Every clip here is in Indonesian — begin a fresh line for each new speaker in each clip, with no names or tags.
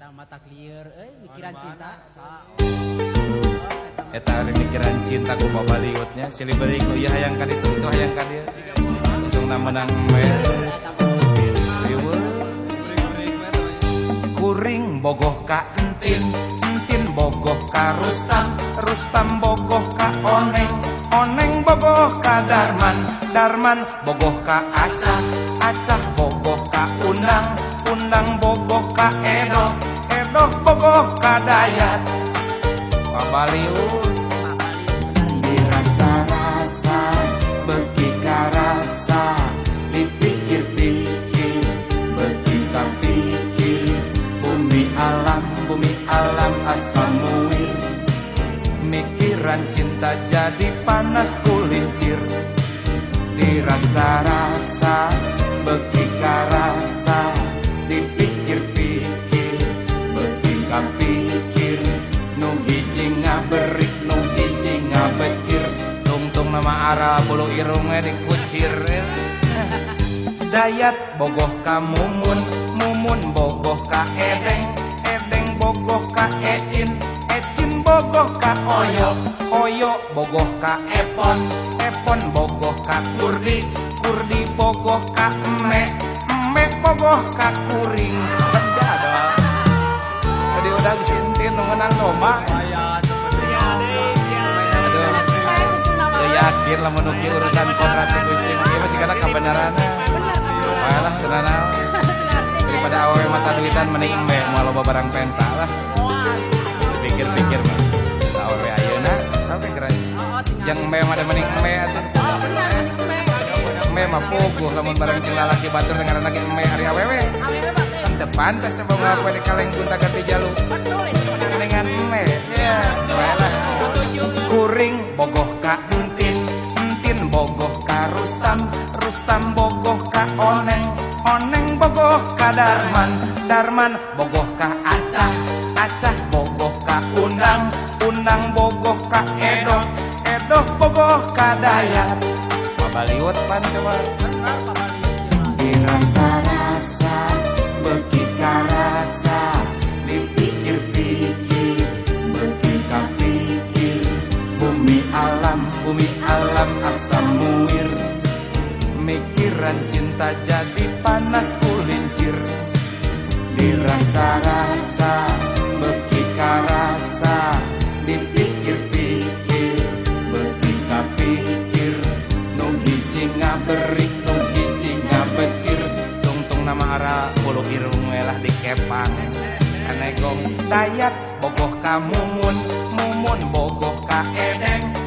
Eta mata clear, eh mikiran cinta.
Eta hari mikiran cinta ku babaliutnya silih beuring ku ieu hayang ka ditu itu hayang ka dieu. Untungna menang me. Kuring bogoh ka entin, entin bogoh ka Rustam, Rustam bogoh ka Oneng, Oneng bogoh ka Darman, Darman bogoh ka Acah, Acah bogoh ka Undang, Undang bogoh ka Edo, Edo bogoh ka Dayat. Pabaliut dirasa-rasa beki karasa dipikir-pikir beki pikir bumi alam bumi alam muir mikiran cinta jadi panas kulincir. Dirasa-rasa beki karasa berik nu hiji ngabecir tungtung nama arah bulu irung dikucir Dayat bogoh ka mumun mumun bogoh ka edeng edeng bogoh ka ecin ecin bogoh ka oyo oyo bogoh ka epon epon bogoh ka kurdi kurdi bogoh ka eme, eme bogoh ka kuring Tadi udah disintin mengenang domba. Ayat. Yakin lah menuki urusan kontrak itu istri Ini masih kena kebenaran. Malah tenana Daripada awe mata duitan mending embe Mau loba barang penta lah. Pikir-pikir mah Awe ayeuna sampai keren Yang mah ada mending embe atuh. Embe mah puguh lamun barang jeung lalaki batur dengan lagi embe hari awewe. Depan teh sebab apa di kaleng gunta ganti jalur rustam rustam bogoh ka oneng oneng bogoh ka darman. Darman bogoh ka acah acah bogoh ka undang undang bogoh ka edo edo bogoh ka dayat Babaliut pan coba dirasa-rasa asam muir. Mikiran cinta jadi panas kulincir. Dirasa-rasa beki karasa dipikir-pikir beki pikir. Nu hiji ngaberik nu hiji ngabecir. Tungtung nama arah bulu irung melah dikepang anegong dayat bogoh ka mumun bogoh ka edeng edeng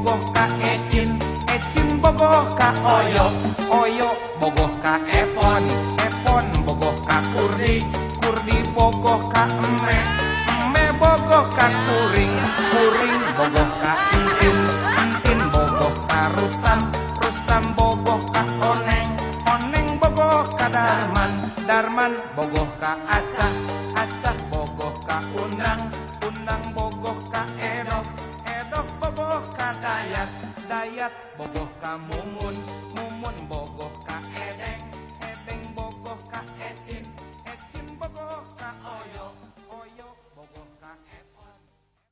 bogoh ka ecin ecin bogoh ka oyo oyo bogoh ka epon epon bogoh ka kurdi kurdi bogoh ka eme eme bogoh ka kuring kuring bogoh ka entin entin bogoh ka rustam rustam bogoh ka oneng oneng bogoh ka darman darman bogoh ka acah acah bogoh ka undang undang bogoh ka យ័ត្នបបោះកាមុំមុនមុំ